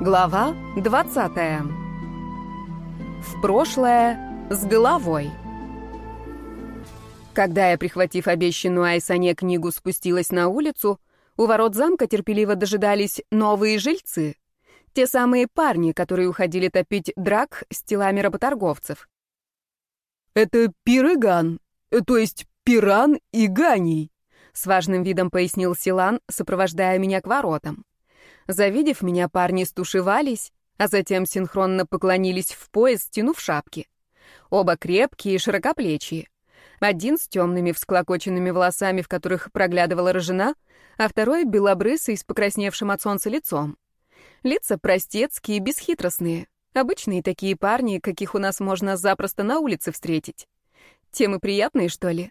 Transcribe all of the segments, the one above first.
Глава 20. В прошлое с головой. Когда я, прихватив обещанную Айсане книгу, спустилась на улицу, у ворот замка терпеливо дожидались новые жильцы. Те самые парни, которые уходили топить драк с телами работорговцев. «Это Пирыган, то есть Пиран и Ганий», — с важным видом пояснил Силан, сопровождая меня к воротам. Завидев меня, парни стушевались, а затем синхронно поклонились в пояс, стянув шапки. Оба крепкие и широкоплечие. Один с темными всклокоченными волосами, в которых проглядывала рыжина, а второй белобрысый с покрасневшим от солнца лицом. Лица простецкие, бесхитростные. Обычные такие парни, каких у нас можно запросто на улице встретить. Темы приятные, что ли?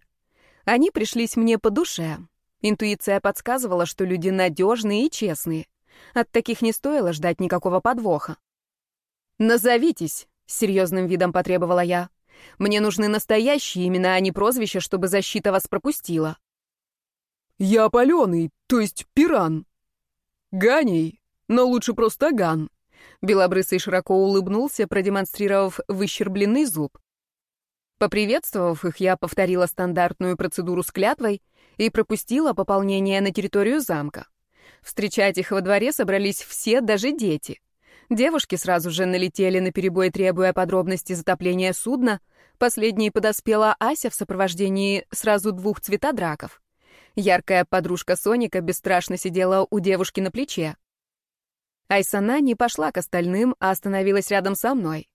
Они пришлись мне по душе. Интуиция подсказывала, что люди надежные и честные. От таких не стоило ждать никакого подвоха. «Назовитесь», — серьезным видом потребовала я. Мне нужны настоящие имена, а не прозвища, чтобы защита вас пропустила. Я паленый, то есть пиран. Ганей, но лучше просто Ган. Белобрысый широко улыбнулся, продемонстрировав выщербленный зуб. Поприветствовав их, я повторила стандартную процедуру с клятвой и пропустила пополнение на территорию замка. Встречать их во дворе собрались все, даже дети. Девушки сразу же налетели на перебой, требуя подробностей затопления судна. Последней подоспела Ася в сопровождении сразу двух цветодраков. Яркая подружка Соника бесстрашно сидела у девушки на плече. Айсана не пошла к остальным, а остановилась рядом со мной.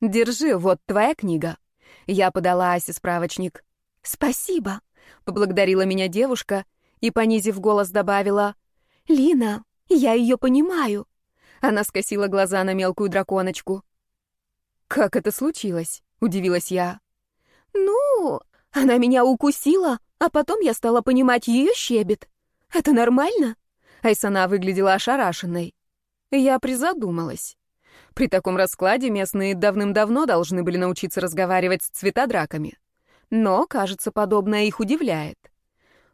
«Держи, вот твоя книга». Я подала Асе справочник. «Спасибо», — поблагодарила меня девушка и, понизив голос, добавила, «Лина, я ее понимаю. Она скосила глаза на мелкую драконочку. «Как это случилось?» — удивилась я. «Ну, она меня укусила, а потом я стала понимать ее щебет. Это нормально?» Айсана выглядела ошарашенной. Я призадумалась. При таком раскладе местные давным-давно должны были научиться разговаривать с цветодраками. Но, кажется, подобное их удивляет.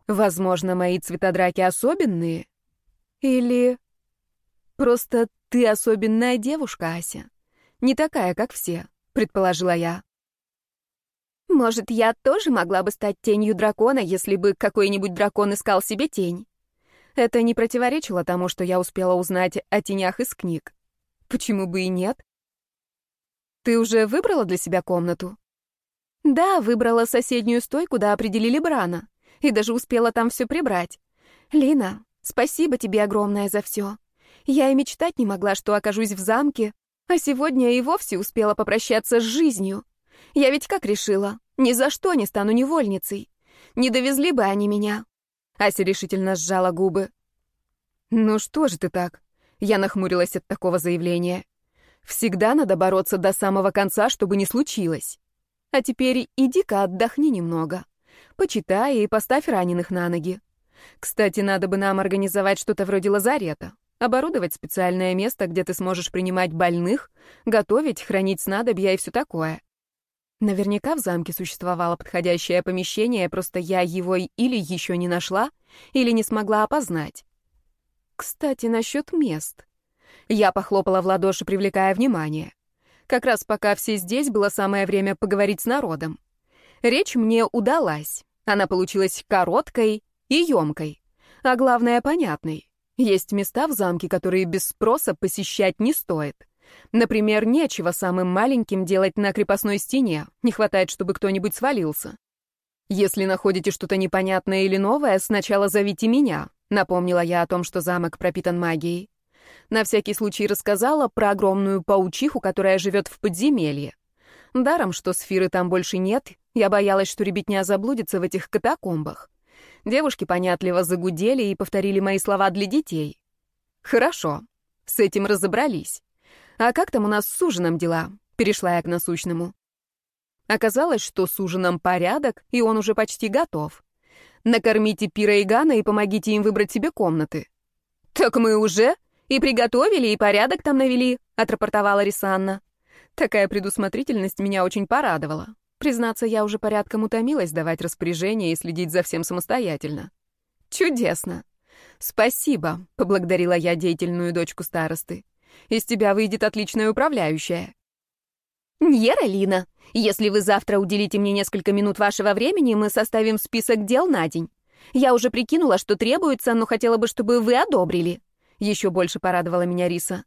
Возможно, мои цветодраки особенные? Или Просто ты особенная девушка, Ася. Не такая, как все, предположила я. Может, я тоже могла бы стать тенью дракона, если бы какой-нибудь дракон искал себе тень? Это не противоречило тому, что я успела узнать о тенях из книг. Почему бы и нет? Ты уже выбрала для себя комнату? Да, выбрала соседнюю стойку, куда определили Брана. И даже успела там все прибрать. Лина, спасибо тебе огромное за все. Я и мечтать не могла, что окажусь в замке, а сегодня и вовсе успела попрощаться с жизнью. Я ведь как решила, ни за что не стану невольницей. Не довезли бы они меня. Ася решительно сжала губы. «Ну что же ты так?» Я нахмурилась от такого заявления. «Всегда надо бороться до самого конца, чтобы не случилось. А теперь иди-ка отдохни немного. Почитай и поставь раненых на ноги. Кстати, надо бы нам организовать что-то вроде лазарета. Оборудовать специальное место, где ты сможешь принимать больных, готовить, хранить снадобья и все такое. Наверняка в замке существовало подходящее помещение, просто я его или еще не нашла, или не смогла опознать. Кстати, насчет мест. Я похлопала в ладоши, привлекая внимание. Как раз пока все здесь, было самое время поговорить с народом. Речь мне удалась. Она получилась короткой и емкой, а главное, понятной. Есть места в замке, которые без спроса посещать не стоит. Например, нечего самым маленьким делать на крепостной стене, не хватает, чтобы кто-нибудь свалился. Если находите что-то непонятное или новое, сначала зовите меня, напомнила я о том, что замок пропитан магией. На всякий случай рассказала про огромную паучиху, которая живет в подземелье. Даром, что сферы там больше нет, я боялась, что ребятня заблудится в этих катакомбах. Девушки понятливо загудели и повторили мои слова для детей. Хорошо, с этим разобрались. А как там у нас с ужином дела? Перешла я к насущному. Оказалось, что с ужином порядок, и он уже почти готов. Накормите Пира и Гана и помогите им выбрать себе комнаты. Так мы уже и приготовили, и порядок там навели, отрапортовала Рисанна. Такая предусмотрительность меня очень порадовала. Признаться, я уже порядком утомилась давать распоряжения и следить за всем самостоятельно. Чудесно. Спасибо, поблагодарила я деятельную дочку старосты. Из тебя выйдет отличная управляющая». «Ньера если вы завтра уделите мне несколько минут вашего времени, мы составим список дел на день. Я уже прикинула, что требуется, но хотела бы, чтобы вы одобрили». Еще больше порадовала меня Риса.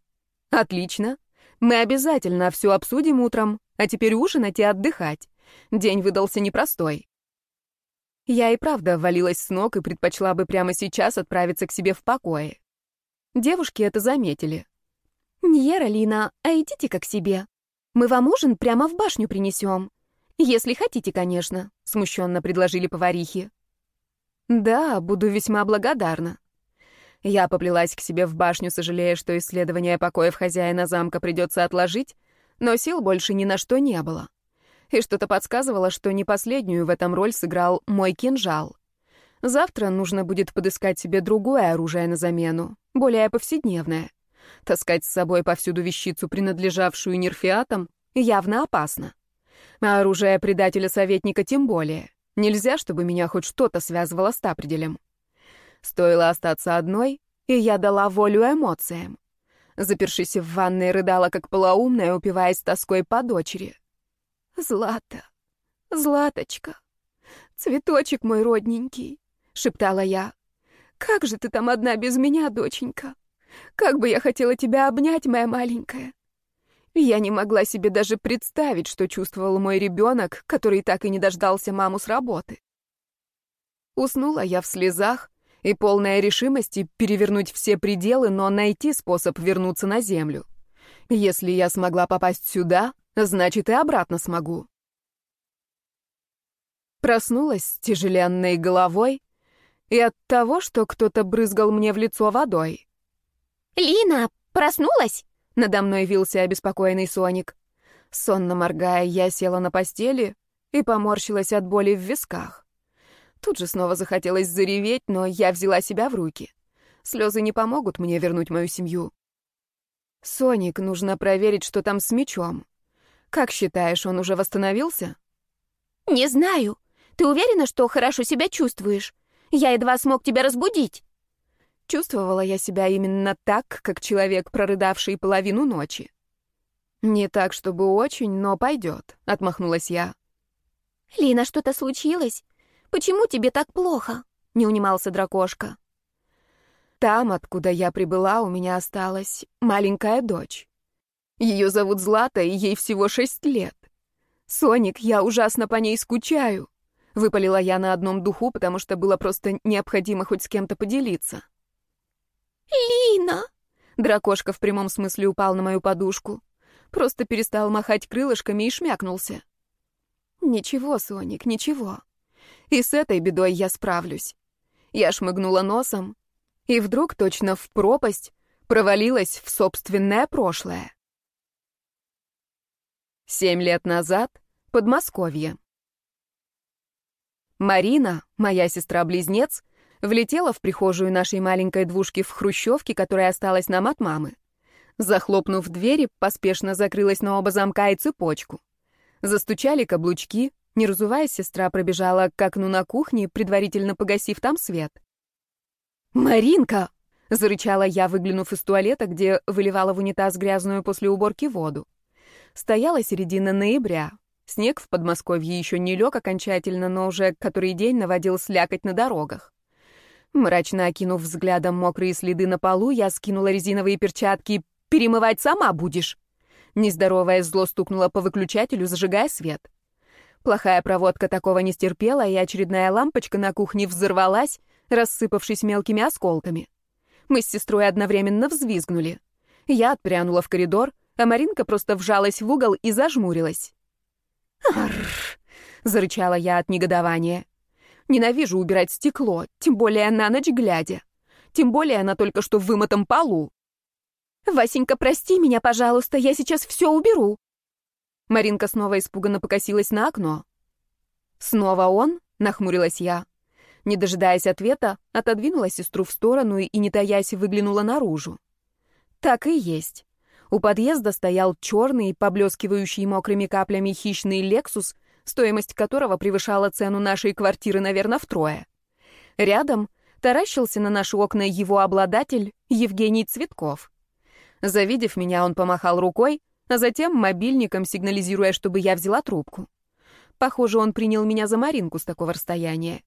«Отлично. Мы обязательно все обсудим утром, а теперь ужинать и отдыхать. День выдался непростой». Я и правда валилась с ног и предпочла бы прямо сейчас отправиться к себе в покое. Девушки это заметили. «Ньера Лина, а идите-ка к себе. Мы вам ужин прямо в башню принесем. Если хотите, конечно», — смущенно предложили поварихи. «Да, буду весьма благодарна». Я поплелась к себе в башню, сожалея, что исследование покоев хозяина замка придется отложить, но сил больше ни на что не было. И что-то подсказывало, что не последнюю в этом роль сыграл мой кинжал. Завтра нужно будет подыскать себе другое оружие на замену, более повседневное. Таскать с собой повсюду вещицу, принадлежавшую нерфиатам, явно опасно. А оружие предателя-советника тем более. Нельзя, чтобы меня хоть что-то связывало с Тапределем. Стоило остаться одной, и я дала волю эмоциям. Запершись в ванной, рыдала, как полоумная, упиваясь тоской по дочери. «Злата, Златочка, цветочек мой родненький», — шептала я. «Как же ты там одна без меня, доченька? Как бы я хотела тебя обнять, моя маленькая!» Я не могла себе даже представить, что чувствовал мой ребенок, который так и не дождался маму с работы. Уснула я в слезах и полная решимости перевернуть все пределы, но найти способ вернуться на землю. Если я смогла попасть сюда, значит и обратно смогу. Проснулась с тяжеленной головой и от того, что кто-то брызгал мне в лицо водой. «Лина, проснулась?» Надо мной вился обеспокоенный Соник. Сонно моргая, я села на постели и поморщилась от боли в висках. Тут же снова захотелось зареветь, но я взяла себя в руки. Слезы не помогут мне вернуть мою семью. «Соник, нужно проверить, что там с мечом. Как считаешь, он уже восстановился?» «Не знаю. Ты уверена, что хорошо себя чувствуешь? Я едва смог тебя разбудить». Чувствовала я себя именно так, как человек, прорыдавший половину ночи. «Не так, чтобы очень, но пойдет», — отмахнулась я. «Лина, что-то случилось? Почему тебе так плохо?» — не унимался дракошка. «Там, откуда я прибыла, у меня осталась маленькая дочь. Ее зовут Злата, и ей всего шесть лет. Соник, я ужасно по ней скучаю», — выпалила я на одном духу, потому что было просто необходимо хоть с кем-то поделиться. «Лина!» Дракошка в прямом смысле упал на мою подушку. Просто перестал махать крылышками и шмякнулся. «Ничего, Соник, ничего. И с этой бедой я справлюсь». Я шмыгнула носом, и вдруг, точно в пропасть, провалилась в собственное прошлое. Семь лет назад, Подмосковье. Марина, моя сестра-близнец, влетела в прихожую нашей маленькой двушки в хрущевке, которая осталась нам от мамы. Захлопнув двери, поспешно закрылась на оба замка и цепочку. Застучали каблучки, не разуваясь, сестра пробежала к окну на кухне, предварительно погасив там свет. «Маринка!» — зарычала я, выглянув из туалета, где выливала в унитаз грязную после уборки воду. Стояла середина ноября. Снег в Подмосковье еще не лег окончательно, но уже который день наводил слякоть на дорогах. Мрачно окинув взглядом мокрые следы на полу, я скинула резиновые перчатки. «Перемывать сама будешь!» Нездоровая зло стукнула по выключателю, зажигая свет. Плохая проводка такого не стерпела, и очередная лампочка на кухне взорвалась, рассыпавшись мелкими осколками. Мы с сестрой одновременно взвизгнули. Я отпрянула в коридор, а Маринка просто вжалась в угол и зажмурилась. «Арррр!» — зарычала я от негодования. Ненавижу убирать стекло, тем более на ночь глядя. Тем более на только что вымытом полу. «Васенька, прости меня, пожалуйста, я сейчас все уберу». Маринка снова испуганно покосилась на окно. «Снова он?» — нахмурилась я. Не дожидаясь ответа, отодвинула сестру в сторону и, не таясь, выглянула наружу. Так и есть. У подъезда стоял черный, поблескивающий мокрыми каплями хищный «Лексус», стоимость которого превышала цену нашей квартиры, наверное, втрое. Рядом таращился на наши окна его обладатель Евгений Цветков. Завидев меня, он помахал рукой, а затем мобильником, сигнализируя, чтобы я взяла трубку. Похоже, он принял меня за Маринку с такого расстояния.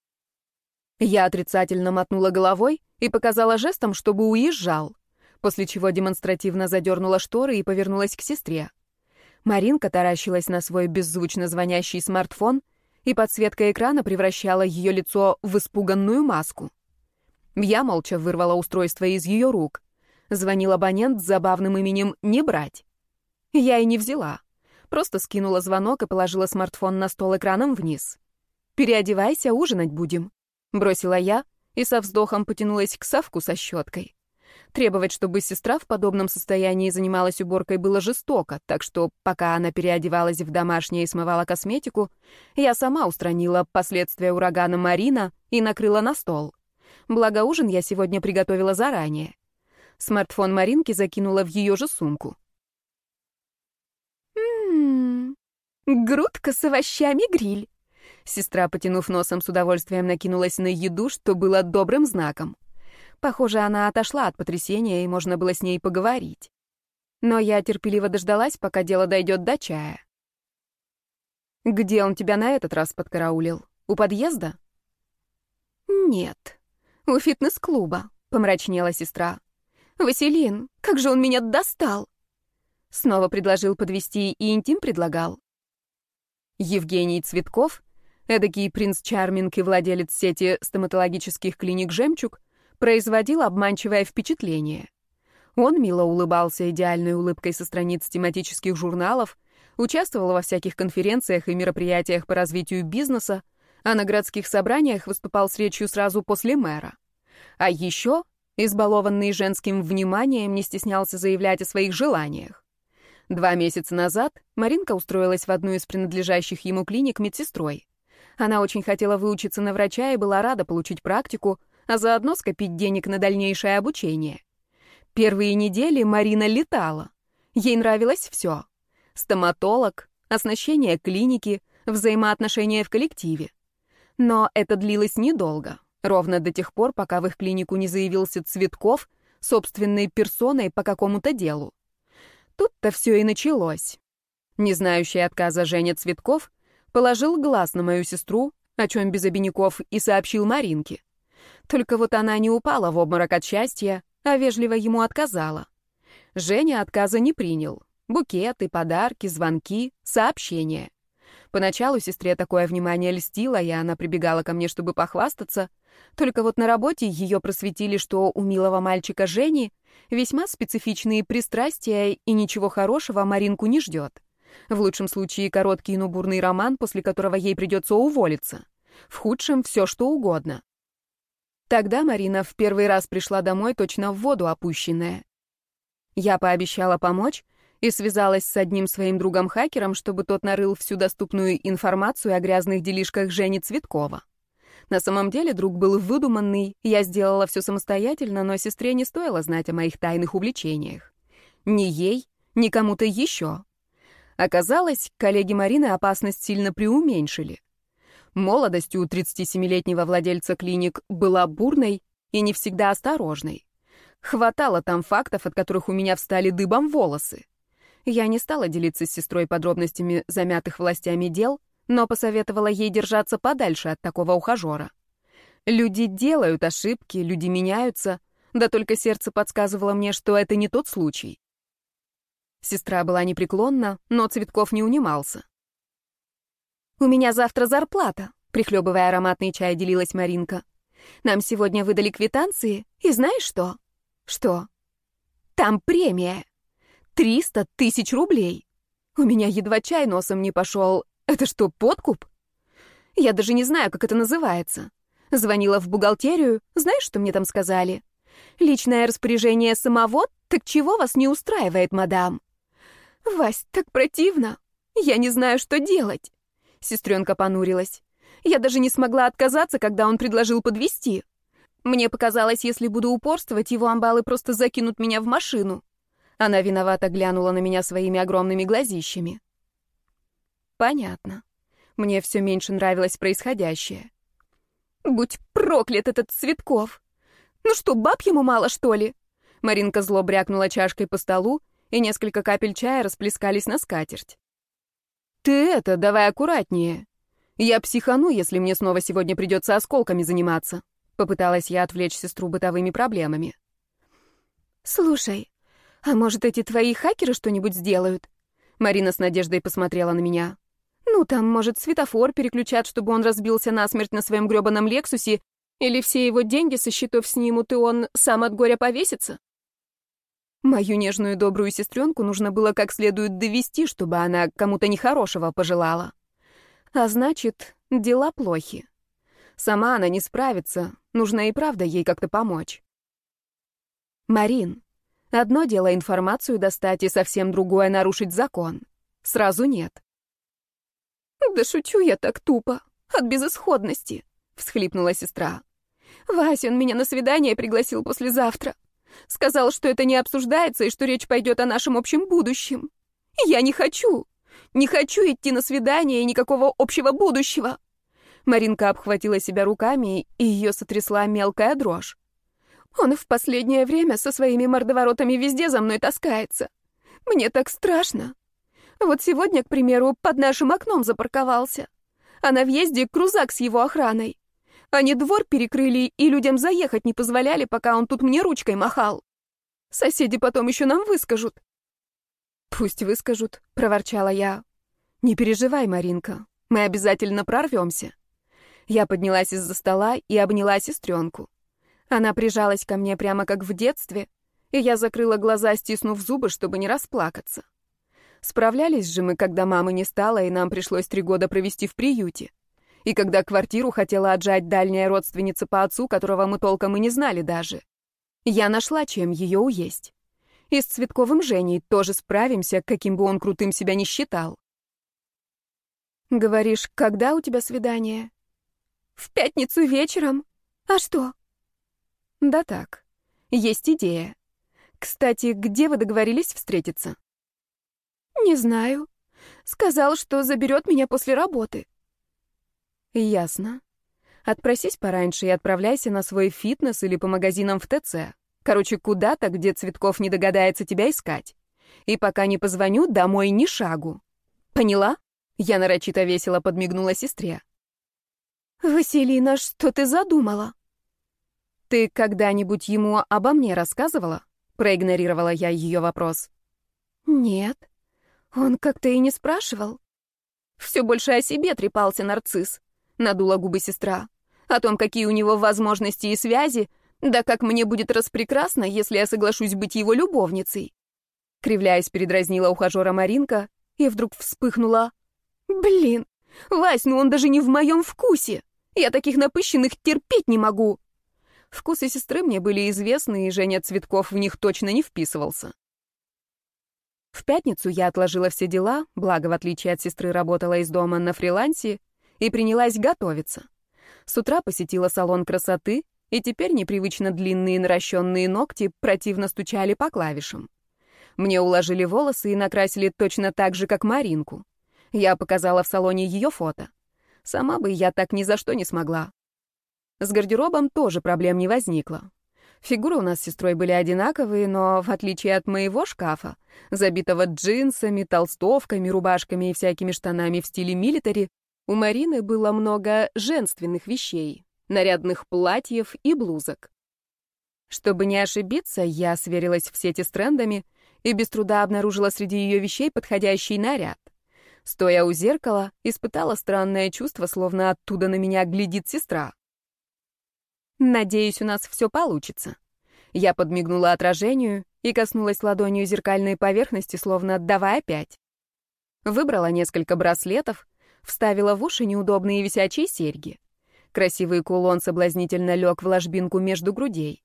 Я отрицательно мотнула головой и показала жестом, чтобы уезжал, после чего демонстративно задернула шторы и повернулась к сестре. Маринка таращилась на свой беззвучно звонящий смартфон, и подсветка экрана превращала ее лицо в испуганную маску. Я молча вырвала устройство из ее рук. Звонил абонент с забавным именем «Не брать». Я и не взяла. Просто скинула звонок и положила смартфон на стол экраном вниз. «Переодевайся, ужинать будем», — бросила я и со вздохом потянулась к совку со щеткой. Требовать, чтобы сестра в подобном состоянии занималась уборкой, было жестоко, так что, пока она переодевалась в домашнее и смывала косметику, я сама устранила последствия урагана Марина и накрыла на стол. Благо, ужин я сегодня приготовила заранее. Смартфон Маринки закинула в ее же сумку. «Ммм, грудка с овощами гриль». Сестра, потянув носом, с удовольствием накинулась на еду, что было добрым знаком. Похоже, она отошла от потрясения, и можно было с ней поговорить. Но я терпеливо дождалась, пока дело дойдет до чая. «Где он тебя на этот раз подкараулил? У подъезда?» «Нет, у фитнес-клуба», — помрачнела сестра. «Василин, как же он меня достал!» Снова предложил подвести и интим предлагал. Евгений Цветков, эдакий принц Чарминг и владелец сети стоматологических клиник «Жемчуг», производил обманчивое впечатление. Он мило улыбался идеальной улыбкой со страниц тематических журналов, участвовал во всяких конференциях и мероприятиях по развитию бизнеса, а на городских собраниях выступал с речью сразу после мэра. А еще, избалованный женским вниманием, не стеснялся заявлять о своих желаниях. Два месяца назад Маринка устроилась в одну из принадлежащих ему клиник медсестрой. Она очень хотела выучиться на врача и была рада получить практику, а заодно скопить денег на дальнейшее обучение. Первые недели Марина летала. Ей нравилось все. Стоматолог, оснащение клиники, взаимоотношения в коллективе. Но это длилось недолго, ровно до тех пор, пока в их клинику не заявился Цветков собственной персоной по какому-то делу. Тут-то все и началось. Не знающий отказа Женя Цветков положил глаз на мою сестру, о чем без обиняков и сообщил Маринке. Только вот она не упала в обморок от счастья, а вежливо ему отказала. Женя отказа не принял. Букеты, подарки, звонки, сообщения. Поначалу сестре такое внимание льстило, и она прибегала ко мне, чтобы похвастаться. Только вот на работе ее просветили, что у милого мальчика Жени весьма специфичные пристрастия, и ничего хорошего Маринку не ждет. В лучшем случае короткий, но бурный роман, после которого ей придется уволиться. В худшем — все что угодно. Тогда Марина в первый раз пришла домой точно в воду опущенная. Я пообещала помочь и связалась с одним своим другом-хакером, чтобы тот нарыл всю доступную информацию о грязных делишках Жени Цветкова. На самом деле друг был выдуманный, я сделала все самостоятельно, но сестре не стоило знать о моих тайных увлечениях. Ни ей, ни кому-то еще. Оказалось, коллеги Марины опасность сильно преуменьшили. Молодость у 37-летнего владельца клиник была бурной и не всегда осторожной. Хватало там фактов, от которых у меня встали дыбом волосы. Я не стала делиться с сестрой подробностями замятых властями дел, но посоветовала ей держаться подальше от такого ухажера. Люди делают ошибки, люди меняются, да только сердце подсказывало мне, что это не тот случай. Сестра была непреклонна, но Цветков не унимался. «У меня завтра зарплата», — прихлебывая ароматный чай, делилась Маринка. «Нам сегодня выдали квитанции, и знаешь что?» «Что?» «Там премия. Триста тысяч рублей. У меня едва чай носом не пошел. Это что, подкуп?» «Я даже не знаю, как это называется. Звонила в бухгалтерию, знаешь, что мне там сказали? Личное распоряжение самого? Так чего вас не устраивает, мадам?» «Вась, так противно. Я не знаю, что делать». Сестренка понурилась. Я даже не смогла отказаться, когда он предложил подвести. Мне показалось, если буду упорствовать, его амбалы просто закинут меня в машину. Она виновато глянула на меня своими огромными глазищами. Понятно. Мне все меньше нравилось происходящее. Будь проклят этот Цветков! Ну что, баб ему мало, что ли? Маринка зло брякнула чашкой по столу, и несколько капель чая расплескались на скатерть. «Ты это, давай аккуратнее. Я психану, если мне снова сегодня придется осколками заниматься», — попыталась я отвлечь сестру бытовыми проблемами. «Слушай, а может, эти твои хакеры что-нибудь сделают?» Марина с надеждой посмотрела на меня. «Ну, там, может, светофор переключат, чтобы он разбился насмерть на своем грёбаном Лексусе, или все его деньги со счетов снимут, и он сам от горя повесится?» Мою нежную добрую сестренку нужно было как следует довести, чтобы она кому-то нехорошего пожелала. А значит, дела плохи. Сама она не справится, нужно и правда ей как-то помочь. Марин, одно дело информацию достать, и совсем другое — нарушить закон. Сразу нет. «Да шучу я так тупо, от безысходности», — всхлипнула сестра. «Вася, он меня на свидание пригласил послезавтра. Сказал, что это не обсуждается и что речь пойдет о нашем общем будущем. Я не хочу. Не хочу идти на свидание и никакого общего будущего. Маринка обхватила себя руками, и ее сотрясла мелкая дрожь. Он в последнее время со своими мордоворотами везде за мной таскается. Мне так страшно. Вот сегодня, к примеру, под нашим окном запарковался. А на въезде крузак с его охраной. Они двор перекрыли и людям заехать не позволяли, пока он тут мне ручкой махал. Соседи потом еще нам выскажут. «Пусть выскажут», — проворчала я. «Не переживай, Маринка, мы обязательно прорвемся». Я поднялась из-за стола и обняла сестренку. Она прижалась ко мне прямо как в детстве, и я закрыла глаза, стиснув зубы, чтобы не расплакаться. Справлялись же мы, когда мамы не стало, и нам пришлось три года провести в приюте и когда квартиру хотела отжать дальняя родственница по отцу, которого мы толком и не знали даже. Я нашла, чем ее уесть. И с Цветковым Женей тоже справимся, каким бы он крутым себя не считал. Говоришь, когда у тебя свидание? В пятницу вечером. А что? Да так. Есть идея. Кстати, где вы договорились встретиться? Не знаю. Сказал, что заберет меня после работы. Ясно. Отпросись пораньше и отправляйся на свой фитнес или по магазинам в ТЦ. Короче, куда-то, где Цветков не догадается тебя искать. И пока не позвоню, домой ни шагу. Поняла? Я нарочито весело подмигнула сестре. «Василина, что ты задумала?» «Ты когда-нибудь ему обо мне рассказывала?» Проигнорировала я ее вопрос. «Нет, он как-то и не спрашивал. Все больше о себе трепался нарцисс надула губы сестра. О том, какие у него возможности и связи, да как мне будет распрекрасно, если я соглашусь быть его любовницей. Кривляясь, передразнила ухажера Маринка и вдруг вспыхнула. Блин, Вась, ну он даже не в моем вкусе. Я таких напыщенных терпеть не могу. Вкусы сестры мне были известны, и Женя Цветков в них точно не вписывался. В пятницу я отложила все дела, благо, в отличие от сестры, работала из дома на фрилансе, и принялась готовиться. С утра посетила салон красоты, и теперь непривычно длинные наращенные ногти противно стучали по клавишам. Мне уложили волосы и накрасили точно так же, как Маринку. Я показала в салоне ее фото. Сама бы я так ни за что не смогла. С гардеробом тоже проблем не возникло. Фигуры у нас с сестрой были одинаковые, но, в отличие от моего шкафа, забитого джинсами, толстовками, рубашками и всякими штанами в стиле милитари, у Марины было много женственных вещей, нарядных платьев и блузок. Чтобы не ошибиться, я сверилась в сети с трендами и без труда обнаружила среди ее вещей подходящий наряд. Стоя у зеркала, испытала странное чувство, словно оттуда на меня глядит сестра. «Надеюсь, у нас все получится». Я подмигнула отражению и коснулась ладонью зеркальной поверхности, словно отдавая опять. Выбрала несколько браслетов, вставила в уши неудобные висячие серьги. Красивый кулон соблазнительно лег в ложбинку между грудей.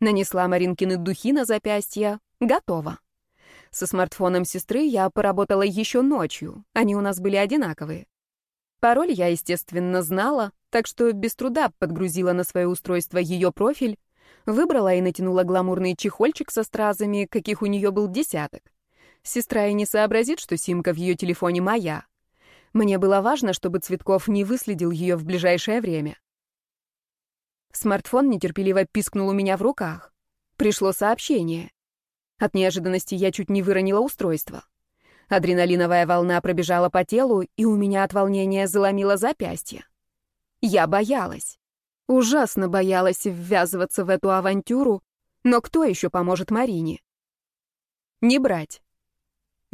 Нанесла Маринкины духи на запястье. Готово. Со смартфоном сестры я поработала еще ночью. Они у нас были одинаковые. Пароль я, естественно, знала, так что без труда подгрузила на свое устройство ее профиль, выбрала и натянула гламурный чехольчик со стразами, каких у нее был десяток. Сестра и не сообразит, что симка в ее телефоне моя. Мне было важно, чтобы Цветков не выследил ее в ближайшее время. Смартфон нетерпеливо пискнул у меня в руках. пришло сообщение. От неожиданности я чуть не выронила устройство. Адреналиновая волна пробежала по телу, и у меня от волнения заломило запястье. Я боялась. Ужасно боялась ввязываться в эту авантюру, но кто еще поможет Марине? Не брать.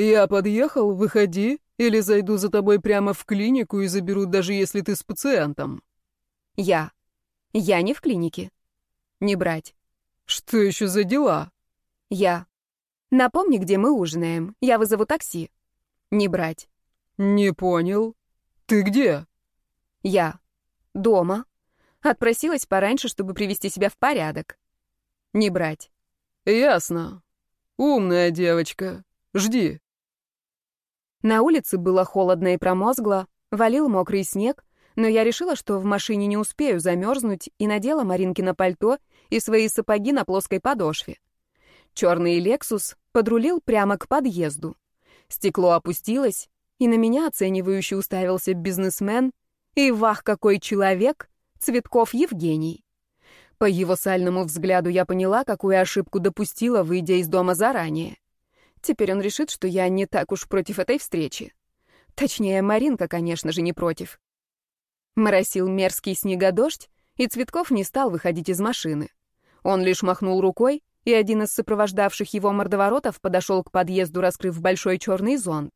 «Я подъехал, выходи, или зайду за тобой прямо в клинику и заберу, даже если ты с пациентом». Я. Я не в клинике. Не брать. «Что еще за дела?» Я. Напомни, где мы ужинаем. Я вызову такси. Не брать. Не понял. Ты где? Я. Дома. Отпросилась пораньше, чтобы привести себя в порядок. Не брать. Ясно. Умная девочка. Жди. На улице было холодно и промозгло, валил мокрый снег, но я решила, что в машине не успею замерзнуть, и надела Маринки на пальто и свои сапоги на плоской подошве. Черный «Лексус» подрулил прямо к подъезду. Стекло опустилось, и на меня оценивающе уставился бизнесмен, и вах, какой человек, Цветков Евгений. По его сальному взгляду я поняла, какую ошибку допустила, выйдя из дома заранее. Теперь он решит, что я не так уж против этой встречи. Точнее, Маринка, конечно же, не против. Моросил мерзкий снегодождь, и Цветков не стал выходить из машины. Он лишь махнул рукой, и один из сопровождавших его мордоворотов подошел к подъезду, раскрыв большой черный зонт.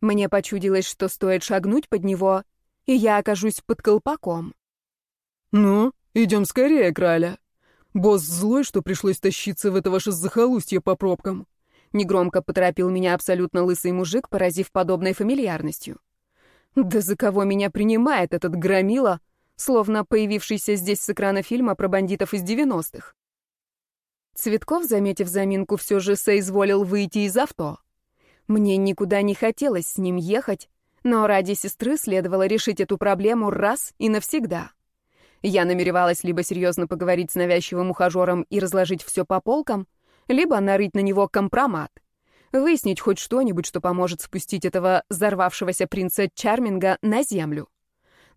Мне почудилось, что стоит шагнуть под него, и я окажусь под колпаком. «Ну, идем скорее, краля. Босс злой, что пришлось тащиться в это ваше захолустье по пробкам». Негромко поторопил меня абсолютно лысый мужик, поразив подобной фамильярностью. «Да за кого меня принимает этот громила, словно появившийся здесь с экрана фильма про бандитов из девяностых?» Цветков, заметив заминку, все же соизволил выйти из авто. Мне никуда не хотелось с ним ехать, но ради сестры следовало решить эту проблему раз и навсегда. Я намеревалась либо серьезно поговорить с навязчивым ухажером и разложить все по полкам, либо нарыть на него компромат. Выяснить хоть что-нибудь, что поможет спустить этого взорвавшегося принца Чарминга на землю.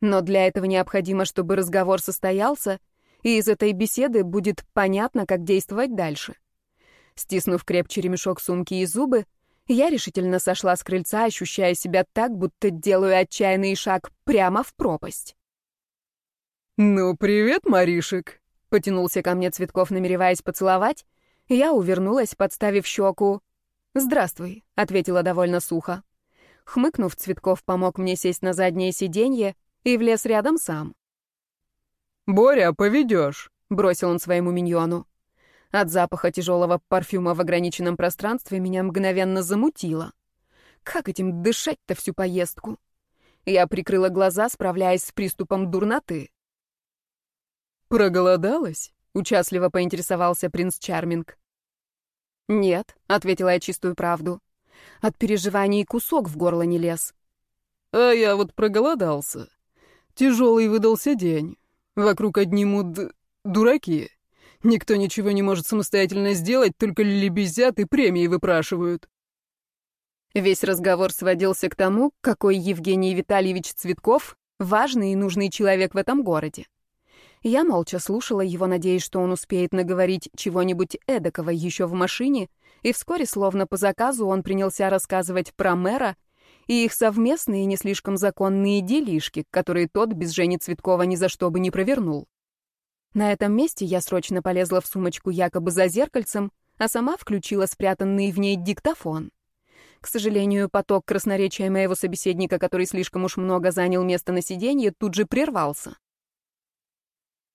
Но для этого необходимо, чтобы разговор состоялся, и из этой беседы будет понятно, как действовать дальше. Стиснув крепче ремешок сумки и зубы, я решительно сошла с крыльца, ощущая себя так, будто делаю отчаянный шаг прямо в пропасть. «Ну, привет, Маришек!» — потянулся ко мне Цветков, намереваясь поцеловать. Я увернулась, подставив щеку. «Здравствуй», — ответила довольно сухо. Хмыкнув, Цветков помог мне сесть на заднее сиденье и влез рядом сам. «Боря, поведешь», — бросил он своему миньону. От запаха тяжелого парфюма в ограниченном пространстве меня мгновенно замутило. Как этим дышать-то всю поездку? Я прикрыла глаза, справляясь с приступом дурноты. «Проголодалась?» — участливо поинтересовался принц Чарминг. «Нет», — ответила я чистую правду. От переживаний кусок в горло не лез. «А я вот проголодался. Тяжелый выдался день. Вокруг одни муд... дураки. Никто ничего не может самостоятельно сделать, только лебезят и премии выпрашивают. Весь разговор сводился к тому, какой Евгений Витальевич Цветков важный и нужный человек в этом городе. Я молча слушала его, надеясь, что он успеет наговорить чего-нибудь эдакого еще в машине, и вскоре, словно по заказу, он принялся рассказывать про мэра и их совместные не слишком законные делишки, которые тот без Жени Цветкова ни за что бы не провернул. На этом месте я срочно полезла в сумочку якобы за зеркальцем, а сама включила спрятанный в ней диктофон. К сожалению, поток красноречия моего собеседника, который слишком уж много занял место на сиденье, тут же прервался.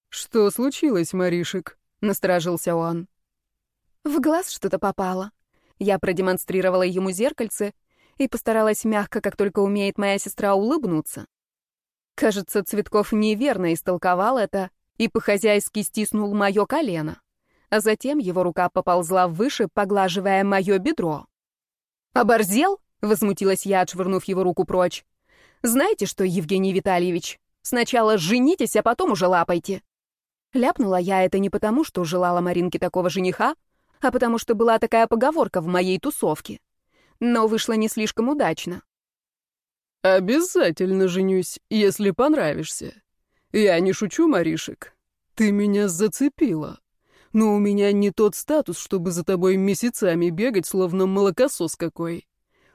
«Что случилось, Маришек?» — насторожился он. «В глаз что-то попало». Я продемонстрировала ему зеркальце и постаралась мягко, как только умеет моя сестра, улыбнуться. Кажется, Цветков неверно истолковал это и по-хозяйски стиснул мое колено, а затем его рука поползла выше, поглаживая мое бедро. «Оборзел?» — возмутилась я, отшвырнув его руку прочь. «Знаете что, Евгений Витальевич, сначала женитесь, а потом уже лапайте». Ляпнула я это не потому, что желала Маринке такого жениха, а потому что была такая поговорка в моей тусовке но вышло не слишком удачно. «Обязательно женюсь, если понравишься. Я не шучу, Маришек. Ты меня зацепила. но у меня не тот статус, чтобы за тобой месяцами бегать, словно молокосос какой.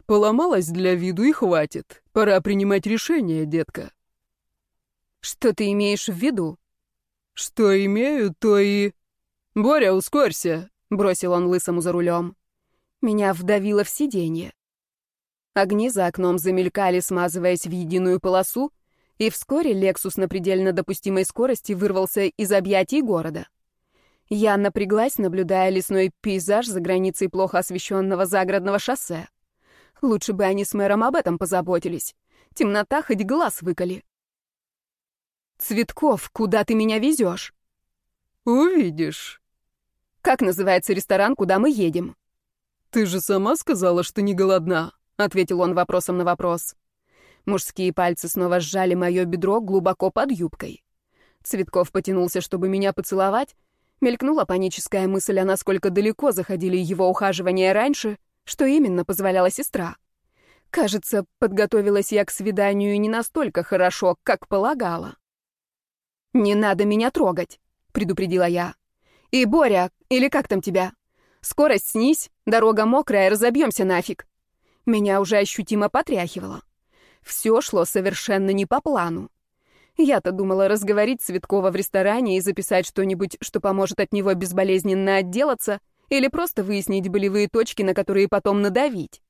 Поломалась для виду и хватит. Пора принимать решение, детка. Что ты имеешь в виду? Что имею, то и... Боря, ускорься, бросил он лысому за рулем. Меня вдавило в сиденье. Огни за окном замелькали, смазываясь в единую полосу, и вскоре Лексус на предельно допустимой скорости вырвался из объятий города. Я напряглась, наблюдая лесной пейзаж за границей плохо освещенного загородного шоссе. Лучше бы они с мэром об этом позаботились. Темнота хоть глаз выколи. «Цветков, куда ты меня везешь?» «Увидишь». «Как называется ресторан, куда мы едем?» «Ты же сама сказала, что не голодна», — ответил он вопросом на вопрос. Мужские пальцы снова сжали мое бедро глубоко под юбкой. Цветков потянулся, чтобы меня поцеловать, Мелькнула паническая мысль, а насколько далеко заходили его ухаживания раньше, что именно позволяла сестра. Кажется, подготовилась я к свиданию не настолько хорошо, как полагала. «Не надо меня трогать», — предупредила я. «И, Боря, или как там тебя? Скорость снизь, дорога мокрая, разобьемся нафиг». Меня уже ощутимо потряхивало. Все шло совершенно не по плану. Я-то думала разговорить Цветкова в ресторане и записать что-нибудь, что поможет от него безболезненно отделаться, или просто выяснить болевые точки, на которые потом надавить.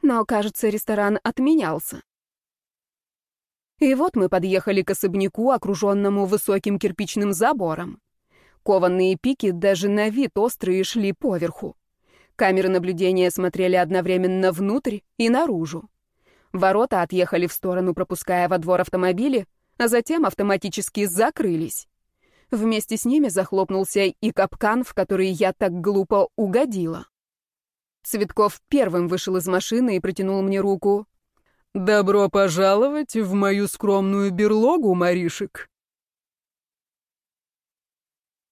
Но, кажется, ресторан отменялся. И вот мы подъехали к особняку, окруженному высоким кирпичным забором. Кованные пики даже на вид острые шли поверху. Камеры наблюдения смотрели одновременно внутрь и наружу. Ворота отъехали в сторону, пропуская во двор автомобили, а затем автоматически закрылись. Вместе с ними захлопнулся и капкан, в который я так глупо угодила. Цветков первым вышел из машины и протянул мне руку. «Добро пожаловать в мою скромную берлогу, Маришек!»